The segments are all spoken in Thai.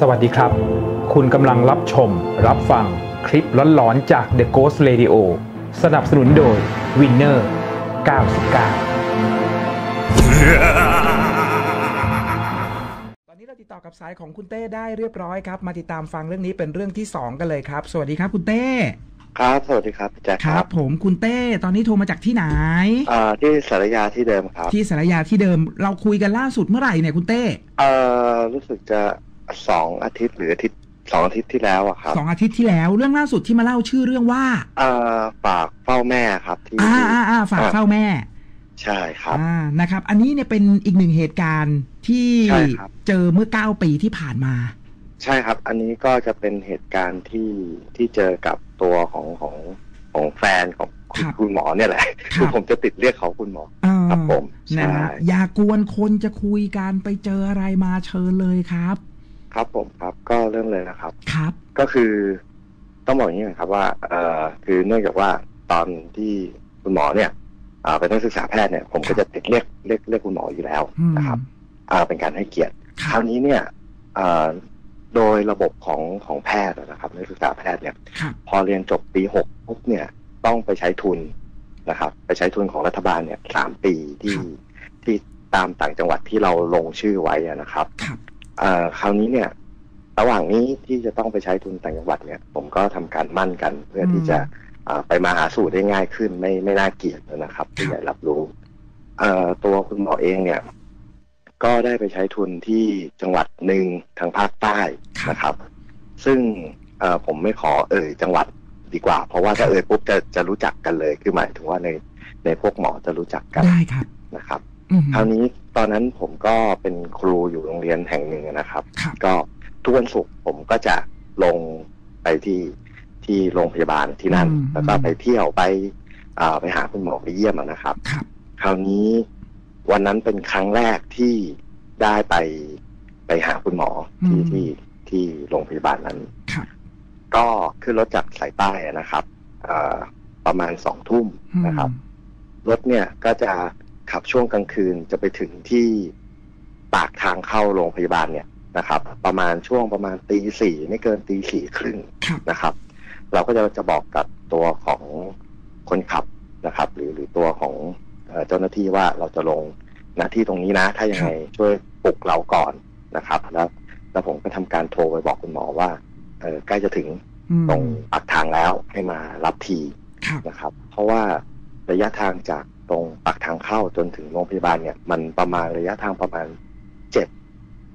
สวัสดีครับ คุณกำลังรับชม รับฟังคลิปร้อนๆจาก The Ghost Radio สนับสนุนโดย Winner 99 ตอนนี้เราติดต่อกับสายของคุณเต้ได้เรียบร้อยครับ มาติดตามฟังเรื่องนี้เป็นเรื่องที่ 2 กันเลยครับ สวัสดีครับคุณเต้ ครับ สวัสดีครับพี่แจ็คครับ ผมคุณเต้ ตอนนี้โทรมาจากที่ไหน อ่าที่สารยาที่เดิมครับ ที่สารยาที่เดิม เราคุยกันล่าสุดเมื่อไหร่เนี่ยคุณเต้ เอ่อรู้สึกจะ สองอาทิตย์หรืออาทิตย์สองอาทิตย์ที่แล้วอะครับสองอาทิตย์ที่แล้ว เรื่องล่าสุดที่มาเล่าชื่อเรื่องว่าเอ่อฝากเฝ้าแม่ครับที่อ่าอ่าอ่าฝากเฝ้าแม่ ใช่ครับอ่านะครับ อันนี้เนี่ยเป็นอีกหนึ่งเหตุการณ์ที่ใช่ครับเจอเมื่อ9ปีที่ผ่านมา ใช่ครับ อันนี้ก็จะเป็นเหตุการณ์ที่ที่เจอกับตัวของของของแฟนของคุณครับคุณหมอเนี่ยแหละครับคือผมจะติดเรียกเขาคุณหมออ่าครับผมนะฮะใช่อย่ากวนคนจะคุยกันไปเจออะไรมาเชิญเลยครับ ครับผมครับก็เริ่มเลยนะครับ ครับ ก็คือต้องบอกอย่างนี้นะครับว่าเอ่อคือเนื่องจากว่าตอนที่คุณหมอเนี่ยอ่าเป็นนักศึกษาแพทย์เนี่ยผมก็จะติดเรียกเรียกเรียกคุณหมออยู่แล้วอืมนะครับอ่าเป็นการให้เกียรติคครัราบวนี้เนี่ยอ่าโดยระบบของของแพทย์นะครับนักศึกษาแพทย์เนี่ยครับพอเรียนจบปีหกปุ๊บเนี่ยต้องไปใช้ทุนนะครับ ไปใช้ทุนของรัฐบาลเนี่ยสามปีที่ครับที่ตามต่างจังหวัดที่เราลงชื่อไว้อะนะครับ ครับเอ่อคราวนี้เนี่ยระหว่างนี้ที่จะต้องไปใช้ทุนต่างจังหวัดเนี่ย ผมก็ทำการมั่นกัน เพื่อที่จะอ่าไปมาหาสู่ได้ง่ายขึ้นไม่ไม่น่าเกลียดนะครับที่ใหญ่รับรู้เอ่อตัวคุณหมอเองเนี่ย ก็ได้ไปใช้ทุนที่จังหวัดหนึ่งทางภาคใต้นะครับ ซึ่งเอ่อผมไม่ขอเอ่ยจังหวัดดีกว่า เพราะว่าถ้าเอ่ยปุ๊บจะจะรู้จักกันเลยคือหมายถึงว่าในในพวกหมอจะรู้จักกันได้ครับนะครับอืม คราวนี้ตอนนั้นผมก็เป็นครูอยู่โรงเรียนแห่งหนึ่งนะครับครับก็ทุกวันศุกร์ผมก็จะลงไปที่ที่โรงพยาบาลที่นั่นอืมแล้วก็ไปเที่ยวไปอ่าไปหาคุณหมอไปเยี่ยมอะนะครับครับ คราวนี้วันนั้นเป็นครั้งแรกที่ได้ไปไปหาคุณหมอที่อืมที่ที่โรงพยาบาลนั้นครับก็ขึ้นรถจากสายใต้อะนะครับอ่าประมาณสองทุ่มนะครับ รถเนี่ยก็จะ ขับช่วงกลางคืนจะไปถึงที่ปากทางเข้าโรงพยาบาลเนี่ยนะครับ ประมาณช่วงประมาณตีสี่ไม่เกินตีสี่ครึ่งครับนะครับ เราก็จะจะบอกกับตัวของคนขับนะครับ หรือหรือตัวของเอ่อเจ้าหน้าที่ว่าเราจะลงหน้าที่ตรงนี้นะ ถ้ายังไงช่วยปลุกเราก่อนนะครับ แล้วแล้วผมก็ทำการโทรไปบอกคุณหมอว่าเออใกล้จะถึงอืมตรงปากทางแล้วให้มารับทีครับนะครับ เพราะว่าระยะทางจาก ตรงปากทางเข้าจนถึงโรงพยาบาลเนี่ย มันประมาณระยะทางประมาณเจ็ด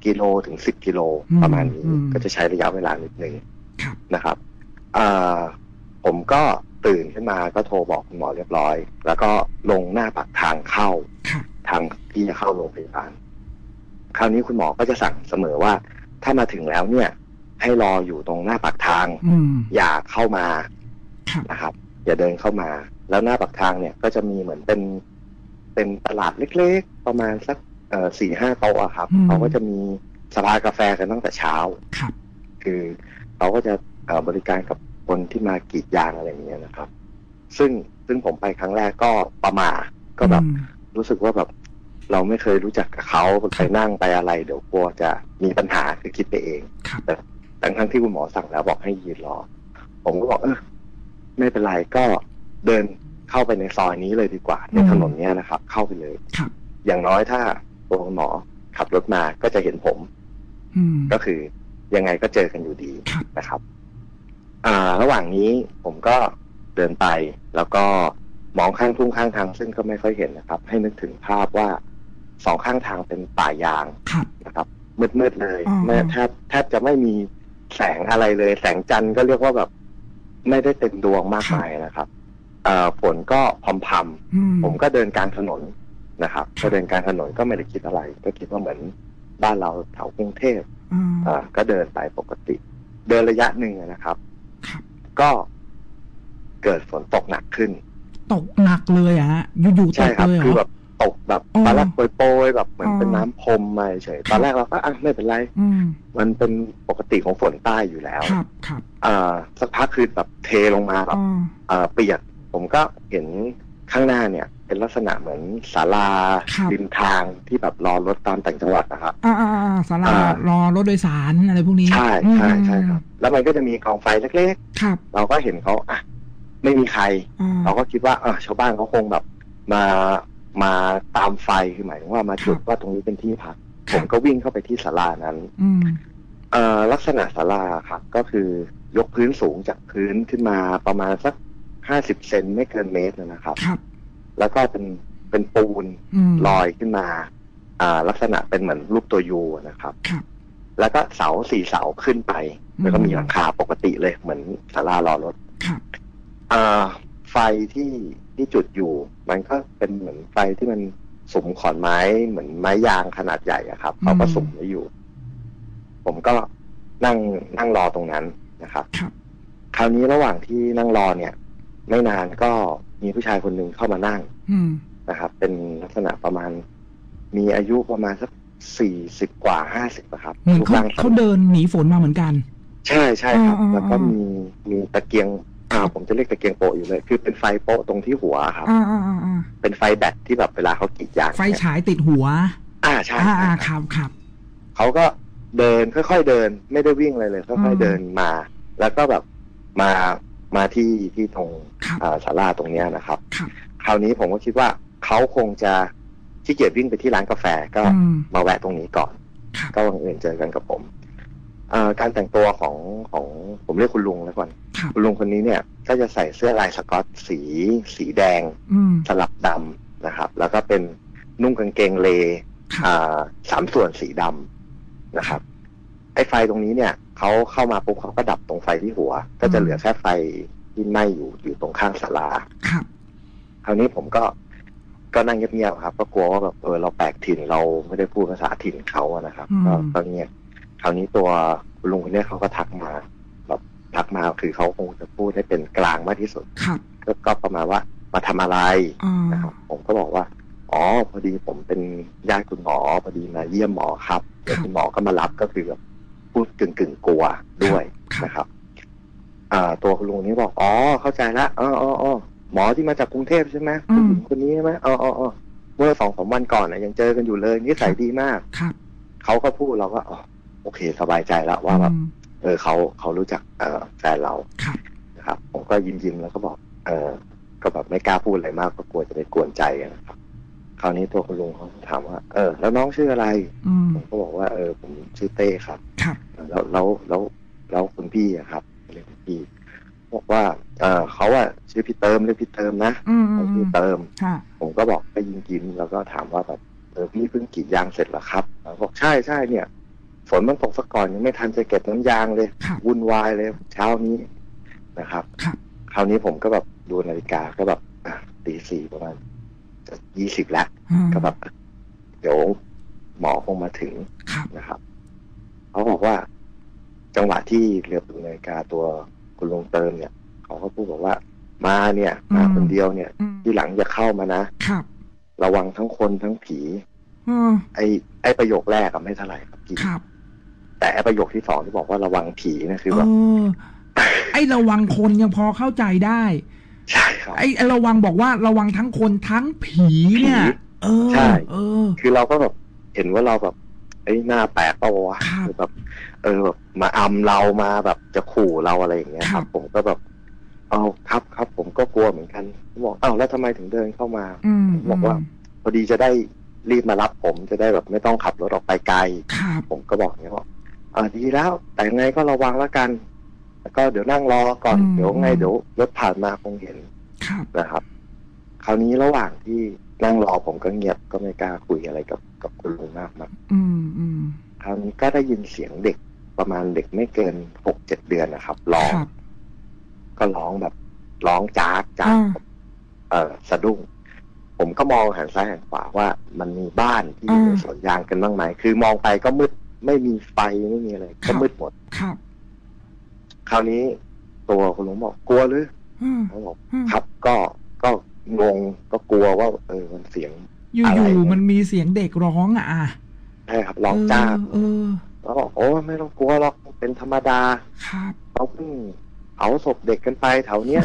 กิโลถึงสิบกิโลประมาณนี้ก็จะใช้ระยะเวลานิดนึงครับนะครับอ่าผมก็ตื่นขึ้นมาก็โทรบอกคุณหมอเรียบร้อย แล้วก็ลงหน้าปากทางเข้าครับทางที่จะเข้าโรงพยาบาลคราวนี้คุณหมอก็จะสั่งเสมอว่า ถ้ามาถึงแล้วเนี่ย ให้รออยู่ตรงหน้าปากทางอืมอย่าเข้ามาครับนะครับ อย่าเดินเข้ามา แล้วหน้าปากทางเนี่ยก็จะมีเหมือนเป็นเป็นตลาดเล็กๆ ประมาณสักเอ่อสี่ห้าโต๊ะอะครับอืมเขาก็จะมีสภากาแฟกันตั้งแต่เช้าครับ คือเขาก็จะเอ่อบริการกับคนที่มากรีดยางอะไรอย่างเงี้ยนะครับ ซึ่งซึ่งผมไปครั้งแรกก็ประหมาก็แบบอืมรู้สึกว่าแบบเราไม่เคยรู้จักกับเขาไปนั่งไปอะไร เดี๋ยวกลัวจะมีปัญหาคือคิดไปเองครับทั้งทั้งที่คุณหมอสั่งแล้วบอกให้ยืนรอ ผมก็บอกเออไม่เป็นไรก็ เดินเข้าไปในซอยนี้เลยดีกว่าในถนนเนี้ยนะครับ เข้าไปเลยครับอย่างน้อยถ้าตัวคุณหมอขับรถมาก็จะเห็นผมอืมก็คือยังไงก็เจอกันอยู่ดีครับนะครับ อ่า ระหว่างนี้ผมก็เดินไปแล้วก็มองข้างทุ่งข้างทางซึ่งก็ไม่ค่อยเห็นนะครับ ให้นึกถึงภาพว่าสองข้างทางเป็นป่ายางครับนะครับมืดๆเลยอ๋อแม่แทบแทบจะไม่มีแสงอะไรเลย แสงจันทร์ก็เรียกว่าแบบ ไม่ได้เต็มดวงมากมายนะครับเอ่อ ฝนก็พรำๆอืมผมก็เดินกลางถนนนะครับก็เดินกลางถนนก็ไม่ได้คิดอะไร ก็คิดว่าเหมือนบ้านเราแถวกรุงเทพอืมอ่าก็เดินไปปกติ เดินระยะหนึ่งนะครับครับ ก็เกิดฝนตกหนักขึ้น ตกหนักเลยอะฮะอยู่ๆตใช่กครับเลยเหรคือแบอบตกแบบอ๋อตอนแรกโปรยๆแบบเหมือนอ๋อเป็นน้ำพรมมาเฉยๆตอนแรกเราก็อะไม่เป็นไรอืมมันเป็นปกติของฝนใต้อยู่แล้ว ครับครับอ่าสักพักคือแบบเทลงมาแบบอ๋ออ่าเปียก ผมก็เห็นข้างหน้าเนี่ย เป็นลักษณะเหมือนศาลาครับริมทางที่แบบรอรถตามต่างจังหวัดนะครับอ่าอ่าอ่าศาลาอ่ารอรถโดยสารอะไรพวกนี้ ใช่ใช่ใช่อืมครับ แล้วมันก็จะมีกองไฟเล็กครับๆเราก็เห็นเขาอะไม่มีใครอ่าเราก็คิดว่าเออชาวบ้านเขาคงแบบมามาตามไฟคือหมายถึงว่ามาจุดครับว่าตรงนี้เป็นที่พักคผรับมก็วิ่งเข้าไปที่ศาลานั้นอืมเอ่อลักษณะศาลาครับก็คือยกพื้นสูงจากพื้นขึ้นมาประมาณสัก ห้าสิบเซนไม่เกินเมตรนะครับ ครับ แล้วก็เป็นเป็นปูนอืมลอยขึ้นมา อ่า ลักษณะเป็นเหมือนรูปตัวยูนะครับ ครับ แล้วก็เสาสี่เสาขึ้นไป อืม แล้วก็มีหลังคาปกติเลยเหมือนศาลารอรถ ครับ อ่า ไฟที่ที่จุดอยู่ มันก็เป็นเหมือนไฟที่มันสุมขอนไม้เหมือนไม้ยางขนาดใหญ่อะครับเขาก็สุมไว้อยู่ ผมก็นั่งนั่งรอตรงนั้นนะครับ ครับ คราวนี้ระหว่างที่นั่งรอเนี่ย ไม่นานก็มีผู้ชายคนหนึ่งเข้ามานั่งอืมนะครับ เป็นลักษณะประมาณ มีอายุประมาณสักสี่สิบกว่าห้าสิบครับเหมือนรูปเขาร่างเขาเดินหนีฝนมาเหมือนกัน ใช่ใช่ครับอ่าอ่าแล้วก็อ่ามีมีมีตะเกียงอ่าผมจะเรียกตะเกียงโปะอยู่เลย คือเป็นไฟโปะตรงที่หัวครับอ่าอ่าอ่าอ่าเป็นไฟแบตที่แบบเวลาเขากรีดยางไฟเนี่ยฉายติดหัว อ่าใช่อ่าใช่อ่าคครับรับครับเขาก็เดินค่อยๆเดิน ไม่ได้วิ่งอะไรเลยอืค่อยมๆเดินมา แล้วก็แบบมา มาที่ที่ตรงครับอ่าศาลาตรงเนี้ยนะครับครับ คราวนี้ผมก็คิดว่าเขาคงจะขี้เกียจวิ่งไปที่ร้านกาแฟก็อืมมาแวะตรงนี้ก่อนครับก็บังเอิญเจอกันกับผมเอ่อการแต่งตัวของของผมเรียกคุณลุงแล้วก่อนครับคุณลุงคนนี้เนี่ย ก็จะใส่เสื้อลายสก๊อตสี สีแดงอืมสลับดำนะครับ แล้วก็เป็นนุ่งกางเกงเลครับอ่าสามส่วนสีดำนะครับ ไอ้ไฟตรงนี้เนี่ยเขาเข้ามาปุ๊บเขาก็ดับตรงไฟที่หัว ก็จะเหลือแค่ไฟที่ไหม้อยู่อยู่ตรงข้างศาลาครับคราวนี้ผมก็ก็นั่งเงียบๆครับ ก็กลัวว่าแบบเออเราแปลกถิ่นเราไม่ได้พูดภาษาถิ่นเขาอะนะครับอืมก็ก็เงียบคราวนี้ตัวคุณลุงคนเนี้ยเขาก็ทักมาแบบทักมาคือเขาคงจะพูดให้เป็นกลางมากที่สุดครับก็ก็ประมาณว่ามาทำอะไรอ่านะครับผมก็บอกว่าอ๋อพอดีผมเป็นญาติคุณหมอพอดีมาเยี่ยมหมอครับเดี๋ยวคุณหมอก็มารับก็คือแบบ พูดกึ่งกึ่งๆกลัวด้วยครับนะครับอ่า ตัวคุณลุงนี้บอกอ๋อเข้าใจละอ๋ออ๋ออ๋อหมอที่มาจากกรุงเทพใช่ไหมผู้หญิงคนนี้ใช่ไหมอ๋ออ๋ออ๋อเมื่อสองสามวันก่อนนะยังเจอกันอยู่เลยนิสัยดีมากครับเขาก็พูดเราก็อ๋อโอเค สบายใจแล้วว่าแบบอืมเออเขาเขารู้จักเออแฟนเราครับนะครับผมก็ยิ้มยิ้มๆแล้วก็บอก เออก็แบบไม่กล้าพูดอะไรมากก็กลัวจะไปกวนใจกันนะครับ คราวนี้ตัวคุณลุงเขาถามว่า เออ แล้วน้องชื่ออะไรอืมผมก็บอกว่าเออผมชื่อเต้ครับครับแล้วแล้วแล้วแล้วคุณพี่อะครับเรียกคุณพี่บอกว่า เออเขาอะชื่อพี่เติมเรียกพี่เติมนะอืมอืเขามอืชื่อมเติมค่ะผมก็บอกไปยิ้มยิ้มๆแล้วก็ถามว่าแบบเออพี่เพิ่งกรีดยางเสร็จเหรอครับเขาบอกใช่ใช่เนี่ย ฝนมันตกซะก่อนยังไม่ทันจะเก็บน้ำยางเลยครับวุ่นวายเลยเช้านี้นะครับครับ คราวนี้ผมก็แบบดูนาฬิกาก็แบบอะตีสี่ประมาณ จะยี่สิบแล้วอืมก็แบบเดี๋ยวหมอคงมาถึงครับนะครับเขาบอกว่า จังหวะที่เรือดูนาฬิกาตัวคุณลุงเติมเนี่ยเขาก็พูดบอกว่า มาเนี่ย มาคนเดียวเนี่ยอืมที่หลังอย่าเข้ามานะครับระวังทั้งคนทั้งผีอืมไอ้ไอ้ประโยคแรกอะไม่เท่าไหร่ครับพี่ครับแต่ไอ้ประโยคที่สองที่บอกว่าระวังผีนะคือเอแบบอไอ้ระวังคนยังพอเข้าใจได้ ใช่ครับไอ้ไอ้ระวังบอกว่าระวังทั้งคนทั้งผีเนี่ยผีเออใช่เออ คือเราก็แบบเห็นว่าเราแบบไอ้ยหน้าแปลกเปล่าวะครับคือแบบ เออแบบมาอำเรามาแบบจะขู่เราอะไรอย่างเงี้ยคครัรับบผมก็แบบ เอาครับครับผมก็กลัวเหมือนกันบอกอ้าวแล้วทำไมถึงเดินเข้ามาอืมบอกว่า พอดีจะได้รีบมารับผมจะได้แบบไม่ต้องขับรถออกไปไกลครับผมก็บอกเนี่ยว่าอ่าดีแล้ว แต่ยังไงก็ระวังแล้วกันแล้ว ก็เดี๋ยวนั่งรอก่อนอืมเดี๋ยวไงเดี๋ยวรถผ่านมาคงเห็นครับนะครับ คราวนี้ระหว่างที่นั่งรอผมก็เงียบก็ไม่กล้าคุยอะไรกับกับคุณลุงมากนักอืมอืมคราวนี้ก็ได้ยินเสียงเด็กประมาณเด็กไม่เกินหกเจ็ดเดือนนะครับร้องครับก็ร้องแบบร้องจากจากอ่าเออสะดุ้ง ผมก็มองหันซ้ายหันขวาว่า มันมีบ้านที่อยู่ในอ่าสวนยางกันบ้างไหมคือมองไปก็มืดไม่มีไฟไม่มีอะไรครัก็บมืดหมดครับ คราวนี้ตัวคุณลุงบอกกลัวหรืออืมเขาบอกอืมครับก็ก็งงก็กลัวว่า เออมันเสียงอยู่อะไรอยู่เนี่ยมันมีเสียงเด็กร้องอะอะใช่ครับร้องจ้าเออแล้วบอกโอ้ไม่ต้องกลัวหรอกเป็นธรรมดาครับเราเพิ่งเผาศพเด็กกันไปแถวเนี้ย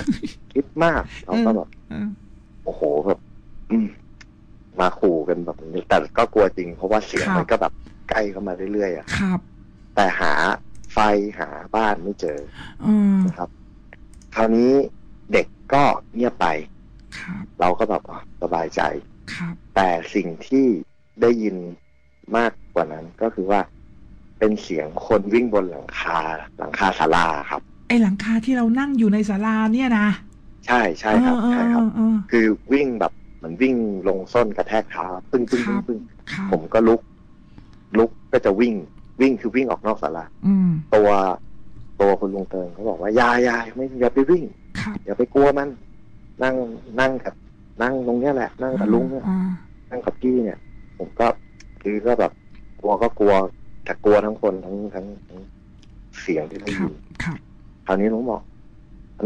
คิดมากเราก็แบบเออโออ้โหแบบอืมมาขู่กันแบบนี้แต่ก็กลัวจริง เพราะว่าเสียงครับมันก็แบบใกล้เข้ามาเรื่อยๆอะครับ แต่หา ไฟหาบ้านไม่เจอเออนะครับ คราวนี้เด็กก็เงียบไปครับเราก็แบบอะสบายใจครับแต่สิ่งที่ได้ยินมากกว่านั้นก็คือว่าเป็นเสียงคนวิ่งบนหลังคาหลังคาศาลาครับไอหลังคาที่เรานั่งอยู่ในศาลาเนี่ยนะ ใช่ใช่ครับเออใช่ครับเออเออคือวิ่งแบบเหมือนวิ่งลงส้นกระแทกเท้าปึ้งปึ้งครัปึ้งบปึ้งครับผมก็ลุก ลุกก็จะวิ่ง วิ่งคือวิ่งออกนอกศาลาอืมตัวตัวคุณลุงเติงเขาบอกว่าอยาอยาไม่อย่าไปวิ่งครับอย่าไปกลัวมัน นั่งนั่งกับ นั่งตรงเนี้ยแหละ นั่งกับลุงเนี่ยอ่านั่งกับพี่เนี่ย ผมก็คือก็แบบกลัวก็กลัวแต่กลัวทั้งคนทั้งทั้งทั้งเสียงที่ได้ครัยิบนครับคราวนี้ลุงบอก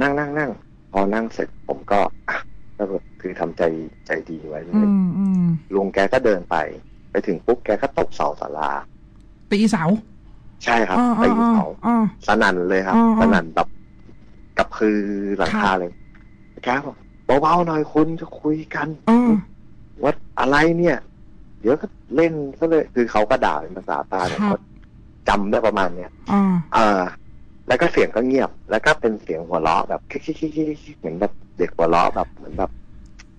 นั่งนั่งนั่งพอนั่งเสร็จผมก็อะก็แบบคือทำใจใจดีไว้เลอืยมอืมลุงแกก็เดินไป ไปถึงปุ๊บแกก็ตบเสาศาลา ตีเสา ใช่ครับอ่าตีอ่าเสาอ่าสนั่นเลยครับอ่าสนั่นแบบกับคือหลังครัคาบเลยแกบอกเบาๆหน่อยคุณจะคุยกันเออว่าอะไรเนี่ย เดี๋ยวก็เล่นซะเลย คือเขาก็ด่าเป็นภาษาใตาเนี่ยครับเขาจำได้ประมาณเนี้ยอ่าเออแล้วก็เสียงก็เงียบ แล้วก็เป็นเสียงหัวเราะแบบคิกๆๆๆเหมือนแบบเด็กหัวเราะแบบเหมือนแบบ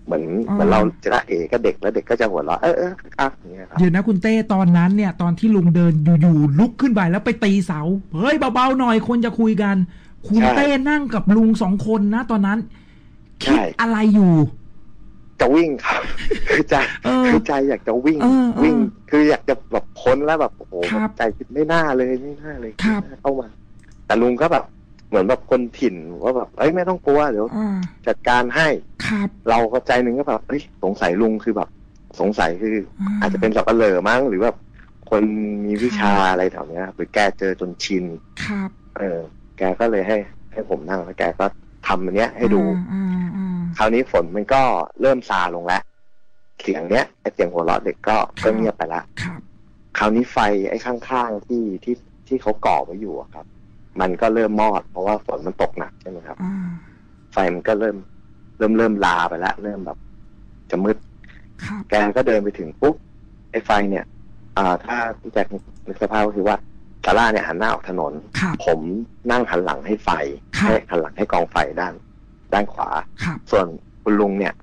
เหมือนเหมือนเราจะเอก็เด็กแล้วเด็กก็จะหัวเราะเออเอออะอย่างเงี้ยครับเดี๋ยวนะคุณเต้ตอนนั้นเนี่ย ตอนที่ลุงเดินอยู่ๆลุกขึ้นไปแล้วไปตีเสาเฮ้ยเบาๆหน่อยคนจะคุยกัน คุณใช่เต้นั่งกับลุงสองคนนะ ตอนนั้นใช่คิดอะไรอยู่ จะวิ่งครับคือใจเออคือใจอยากจะวิ่งเออเออวิ่ง คืออยากจะแบบพ้นแล้วแบบโอ้โหครับใจคิดไม่น่าเลยไม่น่าเลยครับไม่น่าเข้ามาแต่ลุงก็แบบเห มือนแบบคนถิ่นว่าแบบเอ้ยไม่ต้องกลัวเดี๋ยวอ่าจัดการให้ครับเราก็ใจหนึ่งก็แบบเอ้ยสงสัยลุงคือแบบ สงสัยคือ อาจจะเป็นสับเปลือมั้งหรือแบบคนมีวิชาอะไรแถวเนี้ยหรือแกเจอจนชินครับเออ แกก็เลยให้ ให้ผมนั่งแล้วแกก็ทำอันเนี้ยให้ดูอ่าอ่าคราวนี้ฝนมันก็เริ่มซาลงแล้วเสียงเนี้ยไอเสียงหัวเราะเด็กก็ก็เงียบไปละครับคราวนี้ไฟไอ้ข้างๆที่ที่ที่เขาก่อไว้อยู่อะครับ มันก็เริ่มมอด เพราะว่าฝนมันตกหนักใช่ไหมครับอ่าไฟมันก็เริ่ม เริ่มเริ่มลาไปแล้วเริ่มแบบ จะมืดครับแกก็เดินไปถึงปุ๊บไอ้ไฟเนี่ย อ่า ถ้าพี่แจ็คนึกสภาพก็คือว่าซาร่าเนี่ยหันหน้าออกถนนครับผมนั่งหันหลังให้ไฟครับให้หันหลังให้กองไฟด้าน ด้านขวาครับส่วนคุณลุงเนี่ย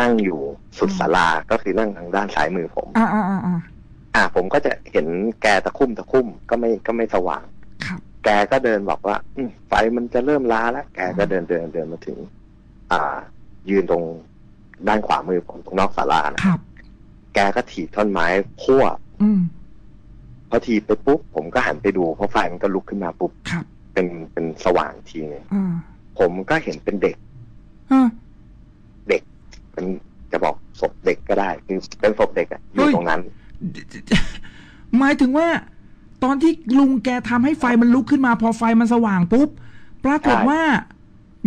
นั่งอยู่สุดศาลาก็คือนั่งทางด้านซ้ายมือผมอ่าอ่าอ่าอ่าอ่าผมก็จะเห็นแกตะคุ่มตะคุ่มก็ไม่ก็ไม่สว่างครับ แกก็เดินบอกว่าอืมไฟมันจะเริ่มล้าแล้ว แกก็เดินเดินเดินมาถึง อ่า ยืนตรงด้านขวามือผมตรงนอกศาลานะครับ แกก็ถีบท่อนไม้พั่วอืมพอถีบไปปุ๊บผมก็หันไปดูเพราะไฟมันก็ลุกขึ้นมาปุ๊บครับเป็นเป็นสว่างทีนึงอ่าผมก็เห็นเป็นเด็กอ่าเป็นจะบอกศพเด็กก็ได้คือเป็นศพเด็กอะอเฮ้ยู่ยตรงนั้น หมายถึงว่า ตอนที่ลุงแกทำให้ไฟมันลุกขึ้นมา พอไฟมันสว่างปุ๊บ ปรากฏใช่ว่า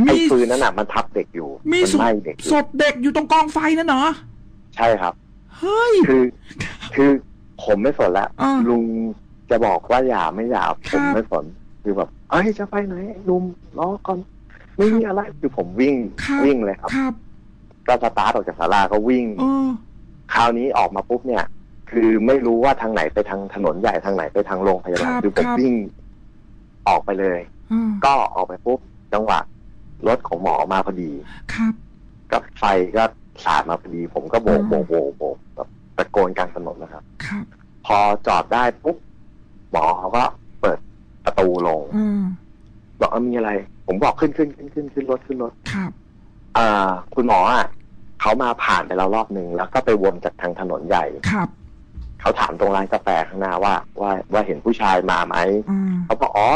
ไอ้มีฟืนนั้นอะมันทับเด็กอยู่ มีมันศพไหม้เด็กอศยู่พเด็กอยู่ตรงกองไฟนั่นเหรอใช่ครับเฮ้ยคือ คือผมไม่สนละอ่าลุงจะบอกว่าอย่าไม่อย่าคผรับมไม่สนคือแบบเอ้ยจะไปไหนไอ้หนุ่มรอก่อนไม่มีอะไรคือผมวิ่งครับวิ่งเลยครับครับก็สตาร์ทออกจากศาลาก็วิ่งเออคราวนี้ออกมาปุ๊บเนี่ย คือไม่รู้ว่าทางไหนไปทางถนนใหญ่ทางไหนไปทางโรงพยาบาลครับคือผมครับ วิ่งออกไปเลยอ่าก็ออกไปปุ๊บจังหวะรถของหมอมาพอดี ครับ ก็ไฟก็สาดมาพอดี ผมก็โบกอ่า โบกโบกโบกแบบตะโกนกลางถนนนะครับ ครับ พอจอดได้ปุ๊บหมอเขาก็เปิดประตูลงอ่าบอกว่ามีอะไร ผมบอกขึ้นขึ้นขึ้นขึ้นขึ้นรถขึ้นรถครับ อ่าคุณหมออะเขามาผ่านไปแล้วรอบหนึ่งแล้วก็ไปวนจากทางถนนใหญ่ ครับ เขาถามตรงร้านกาแฟข้างหน้าว่าว่าว่าเห็นผู้ชายมาไหมอ่าเขาบอกอ๋อ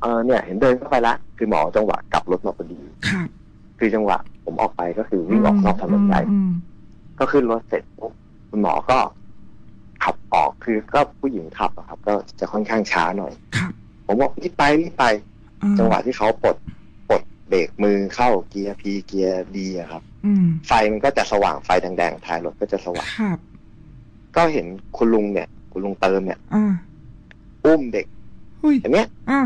เออเนี่ย เห็นเดินเข้าไปละคือหมอจังหวะกลับรถมาพอดีครับคือจังหวะ ผมออกไปก็คือวิ่งออกนอกถนนใหญ่อืมก็ขึ้นรถเสร็จปุ๊บคุณหมอก็ขับออกคือก็ผู้หญิงขับอะครับ ก็จะค่อนข้างช้าหน่อยครับผมบอกรีบไปรีบไปอ่าจังหวะที่เขาปลดปลดเบรกมือเข้าเกียร์พีเกียร์ดีอะครับอืมไฟมันก็จะสว่างไฟแดงๆท้ายรถก็จะสว่างครับ ก็เห็นคุณลุงเนี่ย คุณลุงเติมเนี่ยอ่าอุ้มเด็กเฮ้ยอย่างเนี้ยอ่า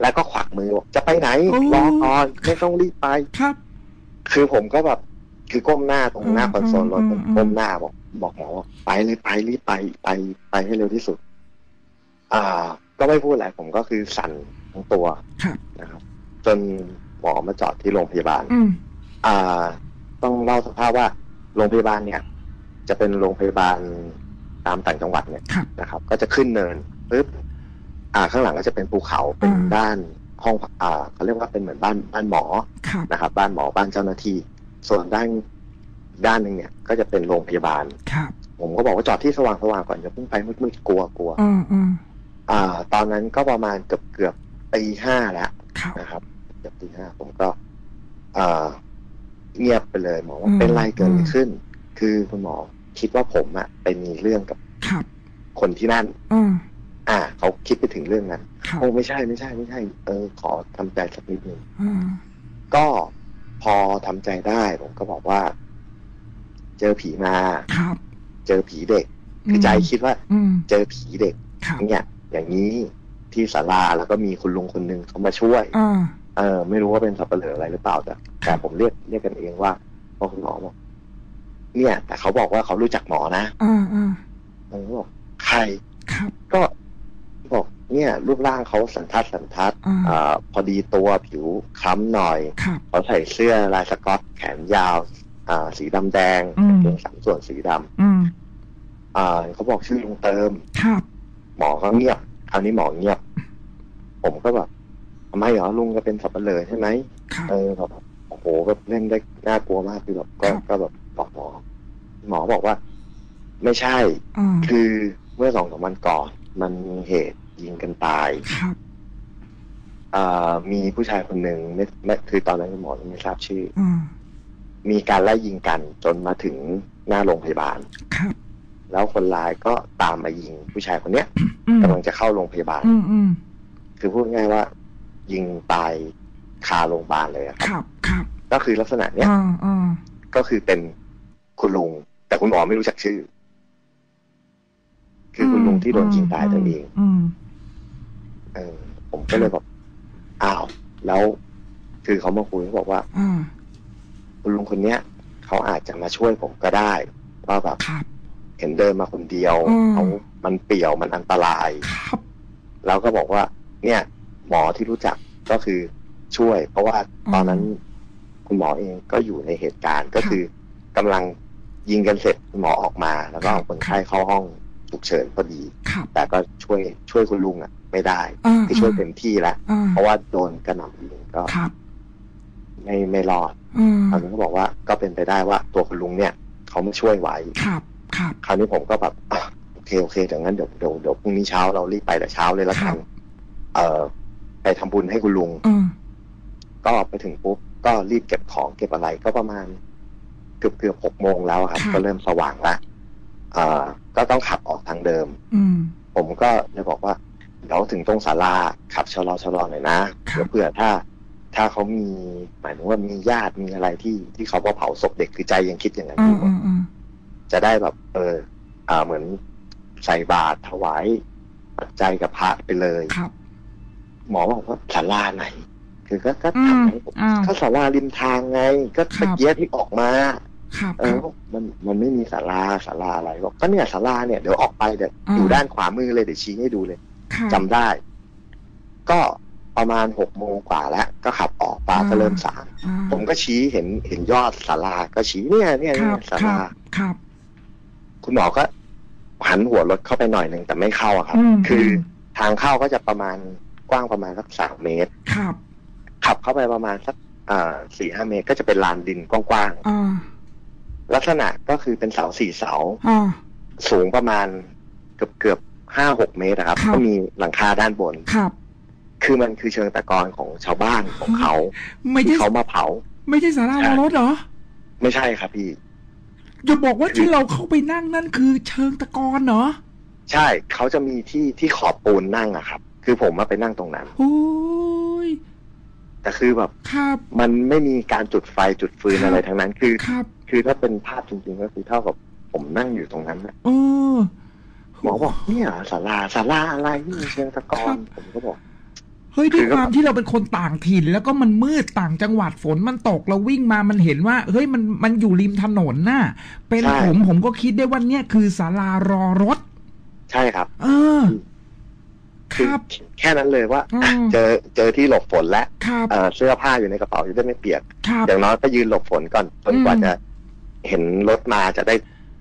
แล้วก็ขวักมือบอกจะไปไหนโอ้รอก่อนไม่ต้องรีบไปครับ คือผมก็แบบคือก้มหน้าตรงหน้าอืมคอนโซลรถอืมผมอืมก้มหน้าบอก บอกหมอว่าไปเลยไปรีบไปไปไปให้เร็วที่สุด อ่า ก็ไม่พูดอะไรผมก็คือสั่นทั้งตัวครับนะครับ จนหมอมาจอดที่โรงพยาบาลอืมอ่า ต้องเล่าสภาพว่าโรงพยาบาลเนี่ย จะเป็นโรงพยาบาลตามต่างจังหวัดเนี่ยครับนะครับ ก็จะขึ้นเนินปุ๊บอ่าข้างหลังก็จะเป็นภูเขาเป็นอ่าด้านห้องอ่าเขาเรียกว่าเป็นเหมือนบ้านบ้านหมอครับนะครับ บ้านหมอบ้านเจ้าหน้าที่ ส่วนด้านด้านหนึ่งเนี่ย ก็จะเป็นโรงพยาบาลครับผมก็บอกว่าจอดที่สว่างสว่างๆก่อนอย่าเพิ่งไปมืดๆกลัวกลัวอืมอืมอ่า ตอนนั้นก็ประมาณเกือบเกือบตีห้าแล้วครับนะครับเกือบตีห้าผมก็อ่าเงียบไปเลยหมอว่าอืมเป็นไรเกิดอะไรอืมขึ้น คือคุณหมอคิดว่าผมอะไปมีเรื่องกับครับคนที่นั่นอืมอ่า เขาคิดไปถึงเรื่องนั้นครับโอ้ไม่ใช่ไม่ใช่ไม่ใช่ เออ ขอทำใจสักนิดหนึ่งอืมก็พอทำใจได้ผมก็บอกว่า เจอผีมาครับเจอผีเด็กคือใจคิดว่าอืมเจอผีเด็กครับเนี่ยอย่างนี้ที่ศาลาแล้วก็มีคุณลุงคนหนึ่งเขามาช่วยอ่าเออ ไม่รู้ว่าเป็นสับเปลืออะไรหรือเปล่าแต่แต่ผมเรียกเรียกกันเองว่าพอคุณหมอบอก เนี่ย แต่เขาบอกว่าเขารู้จักหมอนะอ่าอ่าผมก็บอกใครครับ ก็บอกเนี่ย รูปร่างเขาสันทัดสันทัดอ่าอ่าพอดีตัวผิวคล้ำหน่อยครับเขาใส่เสื้อลายสก๊อตแขนยาว อ่า สีดำแดงอืมกางเกงสามส่วนสีดำอืมอ่า เขาบอกชื่อลุงเติมครับหมอก็เงียบคราวนี้หมอเงียบ ผมก็แบบทำไมเหรอลุงก็เป็นสับเปลือใช่ไหมครับเออแบบโอ้โหแบบเล่นได้น่ากลัวมากคือแบบก็ครับก็แบบ บอกหมอ หมอบอกว่า ไม่ใช่อ่าคือเมื่อสองสามวันก่อน มันมีเหตุยิงกันตายครับอ่ามีผู้ชายคนหนึ่งไม่ไม่คือตอนนั้นหมอยังไม่ทราบชื่ออ่ามีการไล่ยิงกันจนมาถึงหน้าโรงพยาบาลครับ แล้วคนร้ายก็ตามมายิงผู้ชายคนเนี้ยอืมกำลังจะเข้าโรงพยาบาล อืมอืมคือพูดง่ายว่า ยิงตายคาโรงพยาบาลเลยอะคครับรับ ครับ ก็คือลักษณะเนี้ยอ่าอ่าก็คือเป็น คุณลุง แต่คุณหมอไม่รู้จักชื่อ คือคุณลุงที่โดนยิงตายตัวเองอืมเออ ผมก็เลยบอกอ้าว แล้ว คือเขามาคุยเขาบอกว่าอ่าคุณลุงคนเนี้ยเขาอาจจะมาช่วยผมก็ได้ว่าแบบครับเห็นเดินมาคนเดียวอืมเขามันเปี่ยวมันอันตรายครับแล้วก็บอกว่า เนี่ย หมอที่รู้จักก็คือช่วย เพราะว่าตอนนั้นคุณหมอเองก็อยู่ในเหตุการณ์ก็คือ กำลังยิงกันเสร็จคุณหมอออกมา แล้วก็เอาคนไข้เข้าห้องฉุกเฉินพอดีครับแต่ก็ช่วยช่วยคุณลุงอะ ไม่ได้อ่าคือช่วยเต็มที่แล้วอ่าเพราะว่าโดนกระหน่ำยิงก็ครับไม่ไม่รอดอ่าคราวนี้ก็บอกว่าก็เป็นไปได้ว่าตัวคุณลุงเนี่ยเขาไม่ช่วยไว้ครับครับคราวนี้ผมก็แบบอะโอเคโอเคเดี๋ยวงั้นเดี๋ยวเดี๋ยวเดี๋ยวพรุ่งนี้เช้าเรารีบไปแต่เช้าเลยละกันเอ่อไปทำบุญให้คุณลุงอ่าก็ไปถึงปุ๊บก็รีบเก็บของเก็บอะไรก็ประมาณ เกือบเกือบหกโมงแล้วครับก็เริ่มสว่างละเอ่อก็ต้องขับออกทางเดิม อืม ผมก็เลยบอกว่าเดี๋ยวถึงตรงศาลาขับชะลอชะลอหน่อยนะครับเดี๋ยวเผื่อถ้า ถ้าเขามีหมายถึงว่ามีญาติมีอะไรที่ที่เขามาเผาศพเด็กคือใจยังคิดอย่างนั้นออ่ายู่อ่าอ่าจะได้แบบ เออ อ่าเหมือนใส่บาตรถวายปัจจัยกับพระไปเลย ครับ หมอบอกว่าศาลาไหน คือก็ก็อืถามมให้ผมอ้าวก็ศาลาริมทางไง ก็ครัตะบเกียบที่ออกมา ครับเอคอรับมันมันไม่มีศาลาศาลาอะไรบอกก็เนี่ยศาลาเนี่ยเดี๋ยวออกไปเดี๋ยวอ่าอยู่ด้านขวามือเลยเดี๋ยวชี้ให้ดูเลยครับจำได้ ก็ประมาณหกโมงกว่าแล้ว ก็ขับออกฟ้าก็เริ่มสางอ่าผมก็ชี้เห็นเห็นยอดศาลาก็ชี้เนี่ยเนี่ยคเนี่รับยศาครัลาบครับ คุณหมอก็หันหัวรถเข้าไปหน่อยหนึ่งแต่ไม่เข้าอะครับอืมคือทางเข้าก็จะประมาณกว้างประมาณสักสามเมตร ครับ ขับเข้าไปประมาณสักอ่าสี่ห้าเมตรก็จะเป็นลานดินกว้างอ่าๆ ลักษณะก็คือเป็นเสาสี่เสาอ่าสูงประมาณเกือบเกือบห้าหกเมตรอะครับครับ ก็มีหลังคาด้านบนครับ คือมันคือเชิงตะกอนของชาวบ้านของเขาไม่ที่ใช่เขามาเผา ไม่ใช่สาราใช่วรถเหรอ ไม่ใช่ครับพี่อย่าบอกว่าที่เราเข้าไปนั่งนั่นคือเชิงตะกอนเหรอใช่เขาจะมีที่ที่ขอบปูนนั่งอะครับ คือผมมาไปนั่งตรงนั้นโอ้ยแต่คือแบบครับมันไม่มีการจุดไฟจุดฟืนครับอะไรทั้งนั้นคือครับ คือถ้าเป็นภาพจริงๆก็คือเท่ากับผมนั่งอยู่ตรงนั้นน่ะเออหมอบอกเนี่ยศาลาศาลาอะไรนี่เชิงตะกอนผมก็บอกเฮ้ยด้วยคือก็ความที่เราเป็นคนต่างถิ่น แล้วก็มันมืดต่างจังหวัดฝนมันตกเราวิ่งมามันเห็นว่า เฮ้ยมันมันอยู่ริมถนนน่ะ เป็นใช่ผมผมก็คิดได้ว่าเนี่ยคือศาลารอรถ ใช่ครับ เออคคือรับแค่นั้นเลยว่าอืมอะเจอเจอที่หลบฝนแล้วครับเอ่อเสื้อผ้าอยู่ในกระเป๋าจะได้ไม่เปียกครับอย่างน้อยก็ยืนหลบฝนก่อนจนกว่าอืมจะ เห็นรถมาจะได้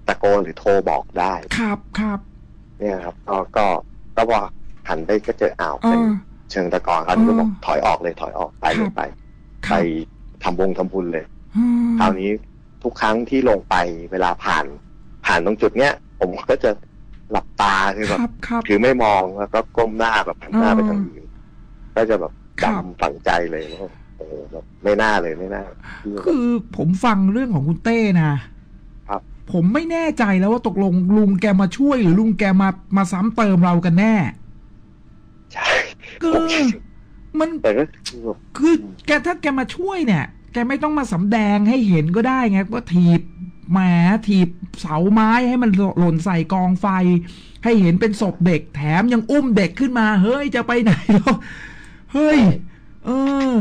ตะโกนหรือโทรบอกได้ครับครับ เนี่ยครับก็ก็ก็พอหันไปก็เจออ่าวเอเป็นอเชิงตะกอนเขาก็บอกเออถอยออกเลยถอยออกไปเลครัยบไปคไปรับทำบงทำบุญเลยอืมคราวนี้ทุกครั้งที่ลงไปเวลาผ่าน ผ่านตรงจุดเนี้ย ผมก็จะหลับตาคือคแบบรับครับคือไม่มองแล้วก็ก้มหน้าแบบหันหน้าไปทางอื่นก็จะแบบครับจำฝังใจเลยว่า โอ้โหแบบไม่น่าเลยไม่น่าที่จะคือผมฟังเรื่องของคุณเต้นะครับผมไม่แน่ใจแล้วว่าตกลงลุงแกมาช่วยหรือลุงแกมามาซ้ำเติมเรากันแน่ ใช่ก็มันแต่ก็คือแบบคือแกถ้าแกมาช่วยเนี่ย แกไม่ต้องมาสำแดงให้เห็นก็ได้ไงว่าถีบแหมถีบเสาไม้ให้มันหล่นใส่กองไฟ ให้เห็นเป็นศพเด็กแถมยังอุ้มเด็กขึ้นมา เฮ้ยจะไปไหนแล้วเฮ้ย เออ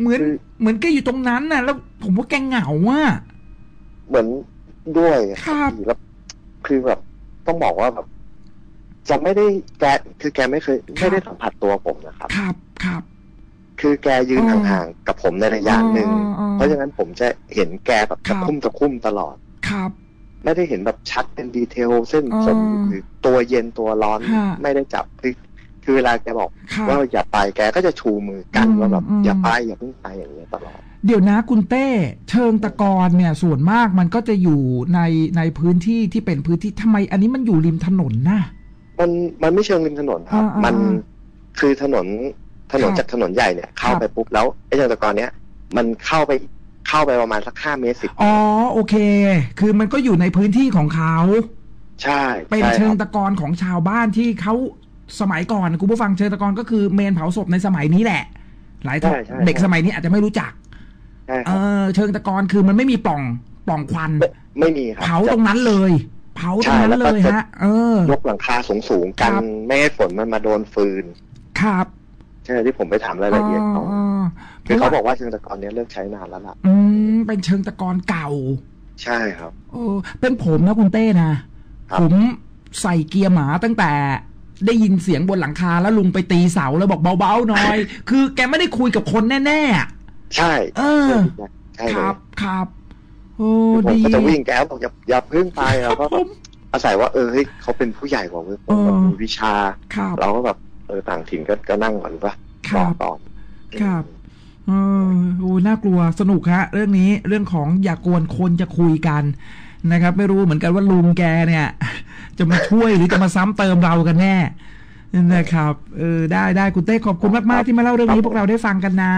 เหมือนเหมือนแกอยู่ตรงนั้นน่ะ แล้วผมว่าแกเหงาอะเหมือนด้วยครับแล้วคือแบบต้องบอกว่าแบบจะไม่ได้แกคือแกไม่เคยไม่ได้สัมผัสตัวผมนะครับ ครับครับคือแกยืนอ๋อห่างๆกับผมในระยะหนึ่งอ๋ออ๋อเพราะฉะนั้นผมจะเห็นแกแบบครัตะบคุ่มตะคุ่มตลอด ครับ ไม่ได้เห็นแบบชัดเป็นดีเทล เส้นอ๋อผมหรือตัวเย็นตัวร้อนฮะไม่ได้จับคือ คือเวลาแกบอกครับว่าอย่าไปแกก็จะชูมือกันอืมว่าแบบอืม อย่าไปอย่าเพิ่งไปอย่างเงี้ยตลอด เดี๋ยวนะคุณเต้เชิงตะกอนเนี่ยส่วนมากมันก็จะอยู่ในในพื้นที่ที่เป็นพื้นที่ทำไม อันนี้มันอยู่ริมถนนน่ะมันมันไม่เชิงริมถนนครับ อ่าอ่ามันอ่าคือถนนถนนครับจากถนนใหญ่เนี่ย เข้าครับ ไปปุ๊บแล้วไอ้เชิงตะกอนเนี้ยมันเข้าไปเข้าไปประมาณสักห้าเมตรสิบอ๋อโอเค คือมันก็อยู่ในพื้นที่ของเขา ใช่เป็นใช่เชิงครับตะกอนของชาวบ้านที่เขา สมัยก่อนคุณผู้ฟังเชิงตะกอนก็คือเมนเผาศพในสมัยนี้แหละ หลายท่านใช่ใช่เด็กสมัยนี้อาจจะไม่รู้จักใช่คเอรับอเชิงตะกอนคือมันไม่มีปล่องปล่องควัน ไม่ไม่มีครับเผาจะตรงนั้นเลย เผาตรงนั้นใช่แล้วเลก็ยจะฮะ เออยกหลังคาสูงสูงๆกันครับไม่ให้ฝนมันมาโดนฟืน ครับใช่ที่ผมไปถามรายละเอียดเขาอ๋อคือเขาพระว่บอกว่าเชิงตะกอนเนี้ยเลิกใช้นานแล้วล่ะอืมเป็นเชิงตะกอนเก่า ใช่ครับเออเป็นผมนะคุณเต้นะครับผมใส่เกียร์หมาตั้งแต่ ได้ยินเสียงบนหลังคาแล้วลุงไปตีเสาแล้วบอกเบาๆหน่อย คือแกไม่ได้คุยกับคนแน่ๆอะใช่ เออ ใช่คเลรัยบครับโอ้คือผมดีก็จะวิ่งแกบอกอย่าอย่าเพึ่งไปเราก็ผแบบมอาศัยว่าเออเฮ้ยเขาเป็นผู้ใหญ่กว่าเว้ยผมแบบเออ มีวิชา ครับ เราก็แบบเออต่างถิ่นก็ก็นั่งก่อนหรือปะครรัอบก่อนครับ เออโอ้น่ากลัวสนุกฮะ เรื่องนี้เรื่องของอย่ากวนคนจะคุยกันนะครับ ไม่รู้เหมือนกันว่าลุงแกเนี่ย จะมาช่วยหรือจะมาซ้ำเติมเรากันแน่นะครับเออได้ได้คุณเต้ขอบคุณมาก ๆ ที่มาเล่าเรื่องนี้พวกเราได้ฟังกันนะ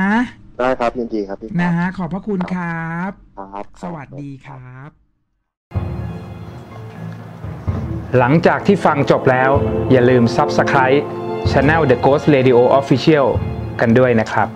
ได้ครับยินดีครับพี่นะฮะขอบพระคุณครับครับ สวัสดีครับ หลังจากที่ฟังจบแล้ว อย่าลืม Subscribe Channel The Ghost Radio Official กันด้วยนะครับ